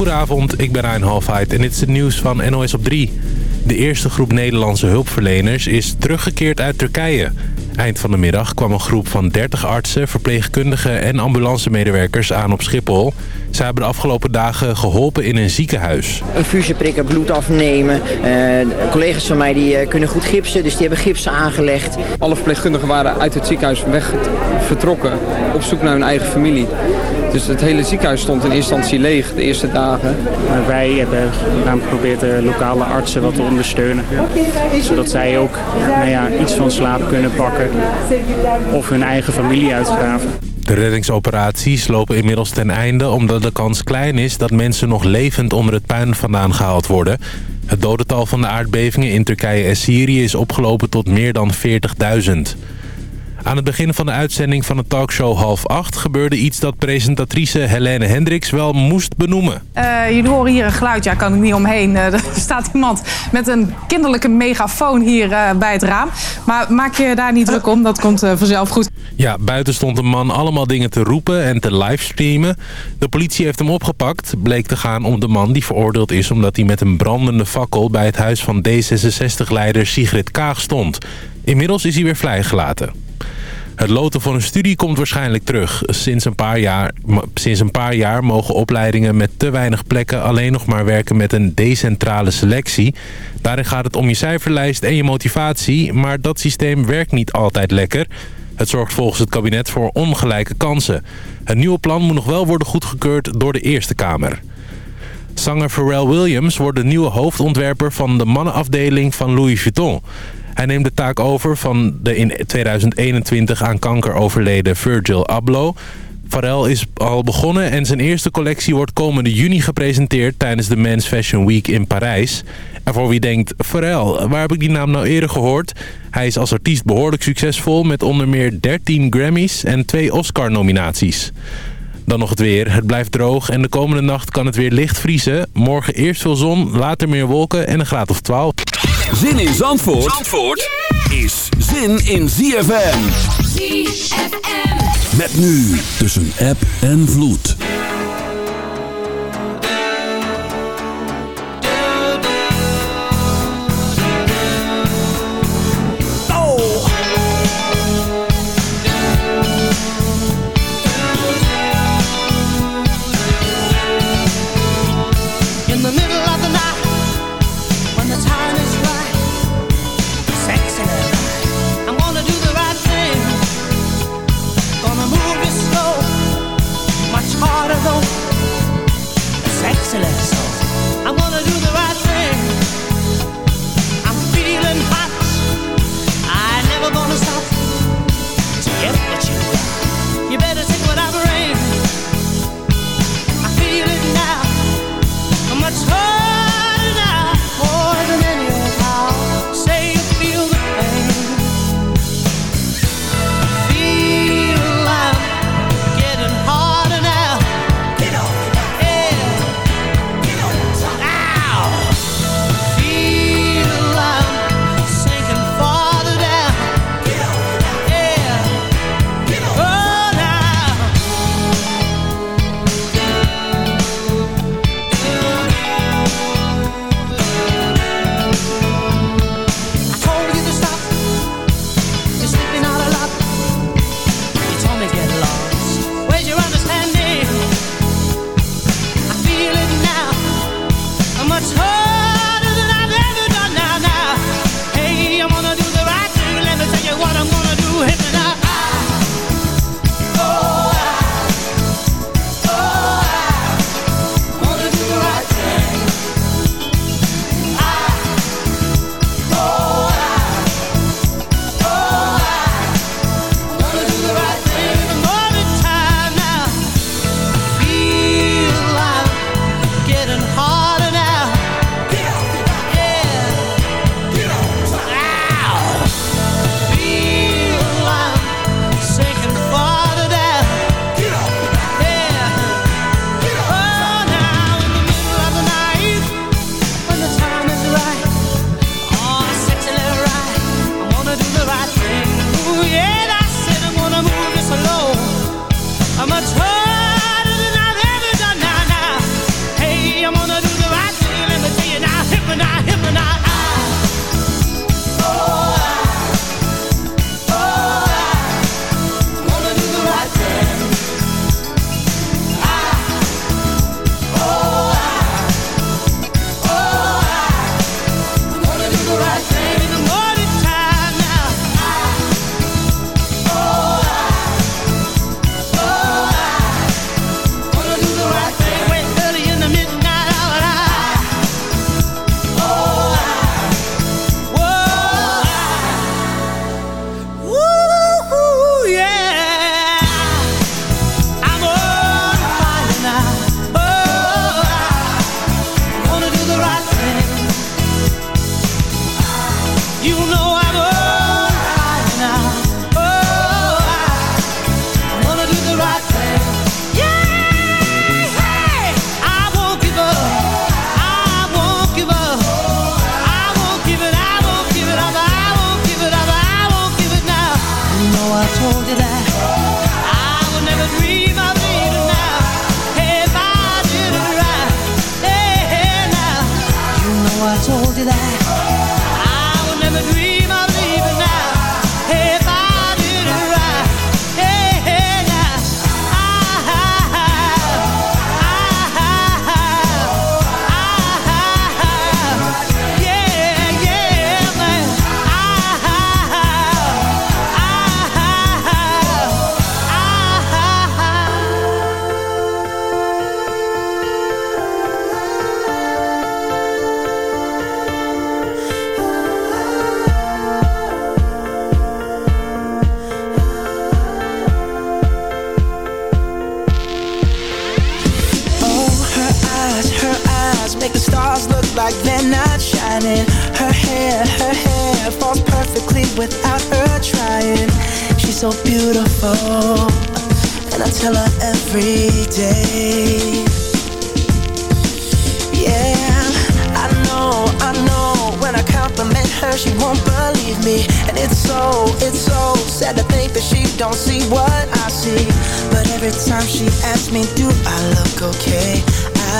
Goedenavond, ik ben Rijn Halfheid en dit is het nieuws van NOS op 3. De eerste groep Nederlandse hulpverleners is teruggekeerd uit Turkije. Eind van de middag kwam een groep van 30 artsen, verpleegkundigen en ambulancemedewerkers aan op Schiphol. Ze hebben de afgelopen dagen geholpen in een ziekenhuis. Een fusje prikken, bloed afnemen. Uh, collega's van mij die, uh, kunnen goed gipsen, dus die hebben gipsen aangelegd. Alle verpleegkundigen waren uit het ziekenhuis weg vertrokken op zoek naar hun eigen familie. Dus het hele ziekenhuis stond in eerste instantie leeg de eerste dagen. Maar wij hebben geprobeerd de lokale artsen wat te ondersteunen. Zodat zij ook nou ja, iets van slaap kunnen pakken of hun eigen familie uitgraven. De reddingsoperaties lopen inmiddels ten einde omdat de kans klein is dat mensen nog levend onder het puin vandaan gehaald worden. Het dodental van de aardbevingen in Turkije en Syrië is opgelopen tot meer dan 40.000. Aan het begin van de uitzending van de talkshow half acht... gebeurde iets dat presentatrice Helene Hendricks wel moest benoemen. Uh, jullie horen hier een geluid, ja, kan ik niet omheen. Uh, er staat iemand met een kinderlijke megafoon hier uh, bij het raam. Maar maak je daar niet druk om, dat komt vanzelf goed. Ja, buiten stond een man allemaal dingen te roepen en te livestreamen. De politie heeft hem opgepakt. Bleek te gaan om de man die veroordeeld is... omdat hij met een brandende fakkel bij het huis van D66-leider Sigrid Kaag stond. Inmiddels is hij weer vrijgelaten. Het loten voor een studie komt waarschijnlijk terug. Sinds een, paar jaar, sinds een paar jaar mogen opleidingen met te weinig plekken alleen nog maar werken met een decentrale selectie. Daarin gaat het om je cijferlijst en je motivatie, maar dat systeem werkt niet altijd lekker. Het zorgt volgens het kabinet voor ongelijke kansen. Het nieuwe plan moet nog wel worden goedgekeurd door de Eerste Kamer. Zanger Pharrell Williams wordt de nieuwe hoofdontwerper van de mannenafdeling van Louis Vuitton. Hij neemt de taak over van de in 2021 aan kanker overleden Virgil Abloh. Pharrell is al begonnen en zijn eerste collectie wordt komende juni gepresenteerd tijdens de Men's Fashion Week in Parijs. En voor wie denkt, Pharrell, waar heb ik die naam nou eerder gehoord? Hij is als artiest behoorlijk succesvol met onder meer 13 Grammys en twee Oscar-nominaties. Dan nog het weer. Het blijft droog en de komende nacht kan het weer licht vriezen. Morgen eerst veel zon, later meer wolken en een graad of 12. Zin in Zandvoort, Zandvoort is zin in ZFM. ZFM. Met nu tussen app en vloed.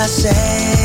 myself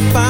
I'll find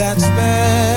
that's bad.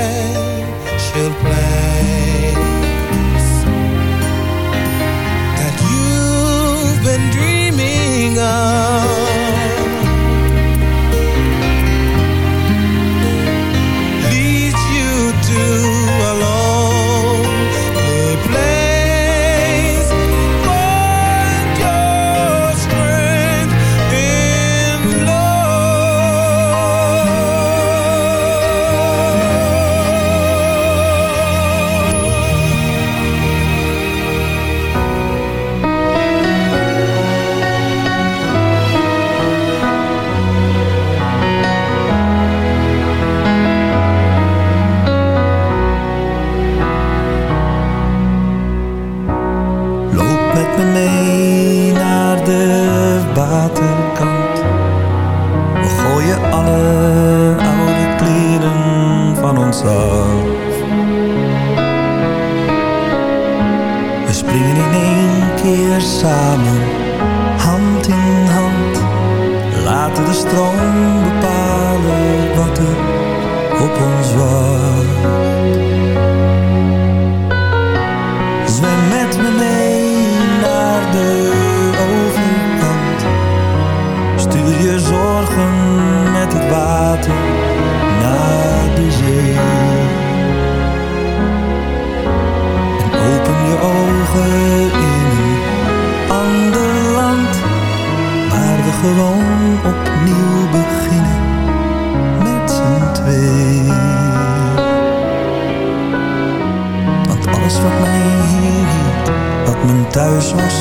wat mij hier hield, wat mijn thuis was,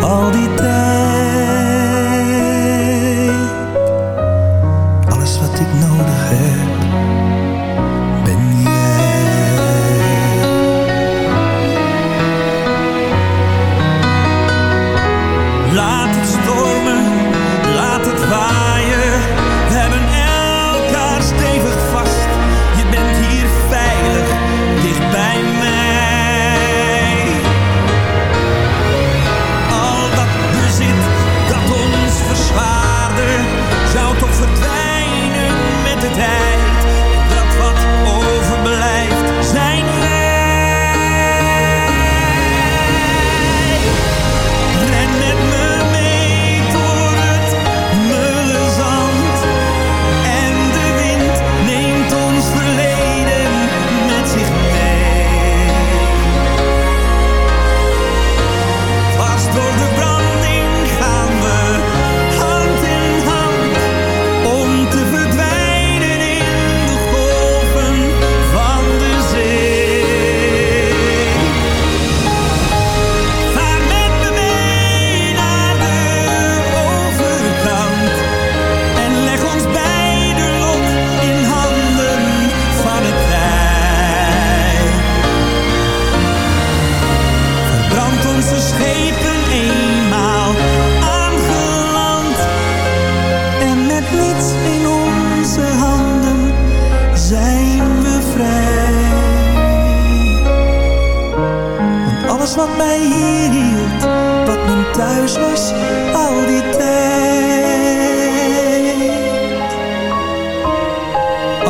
al die tijd.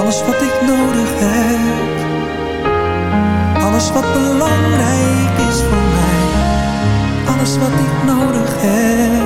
Alles wat ik nodig heb. Alles wat belangrijk is voor mij. Alles wat ik nodig heb.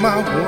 my world.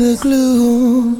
the glue.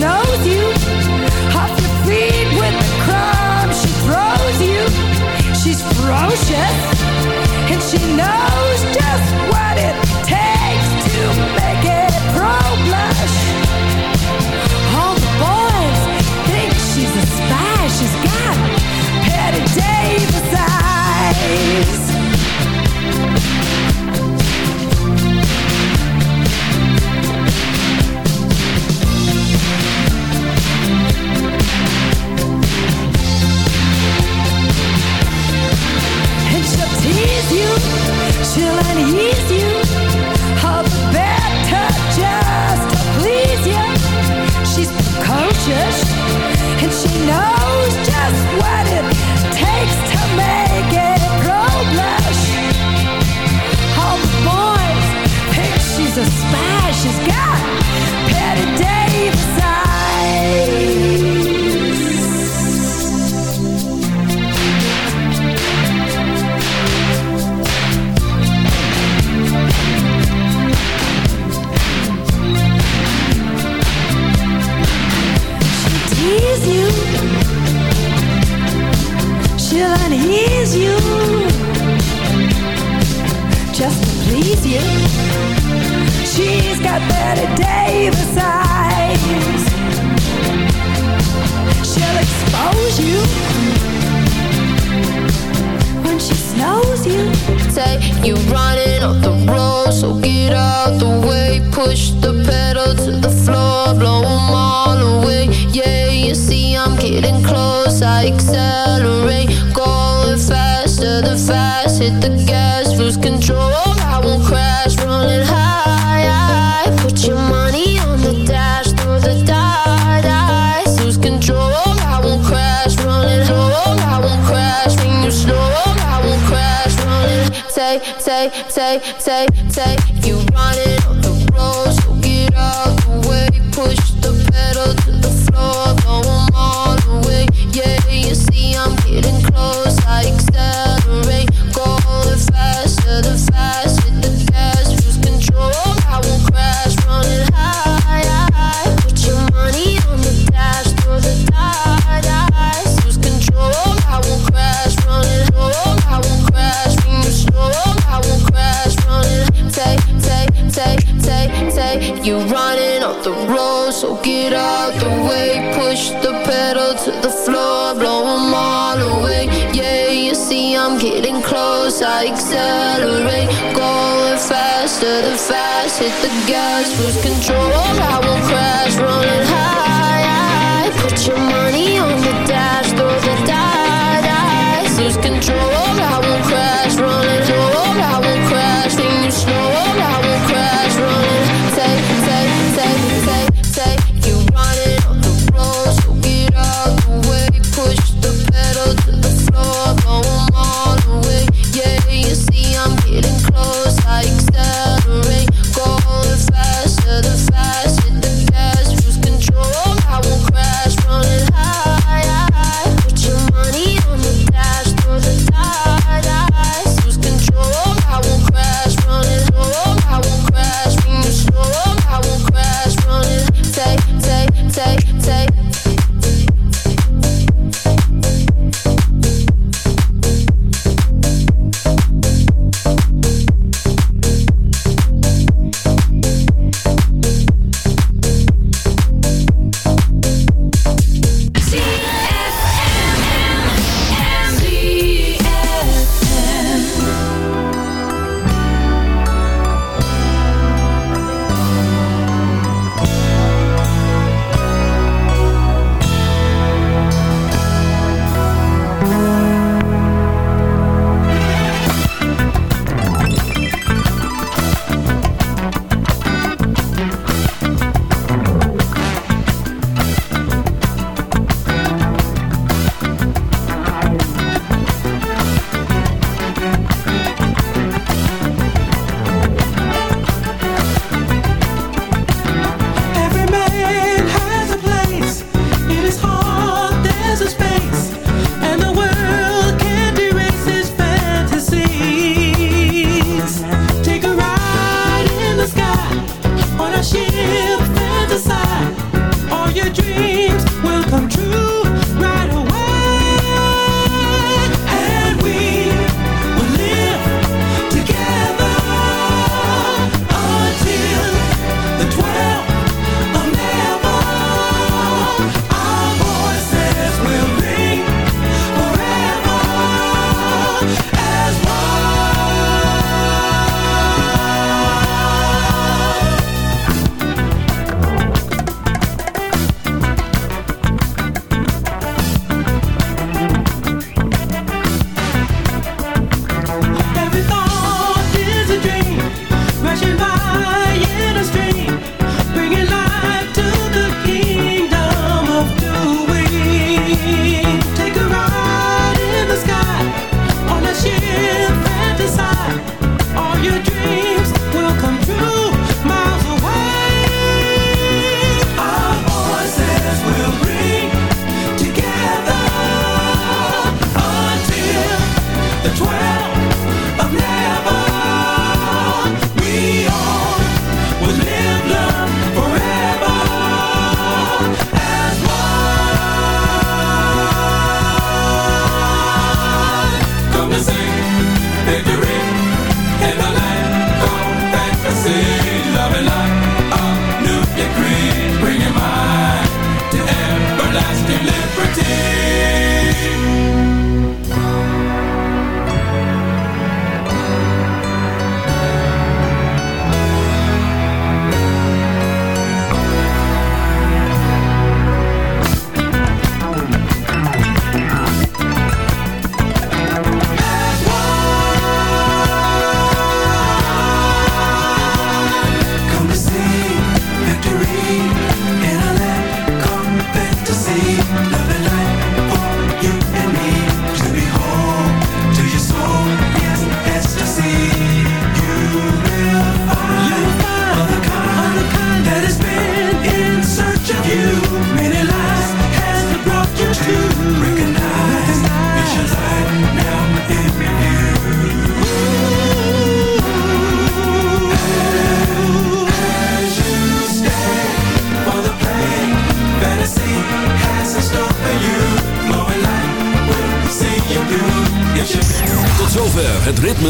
knows you. Off your feet with the crumbs She throws you. She's ferocious And she knows just what it takes to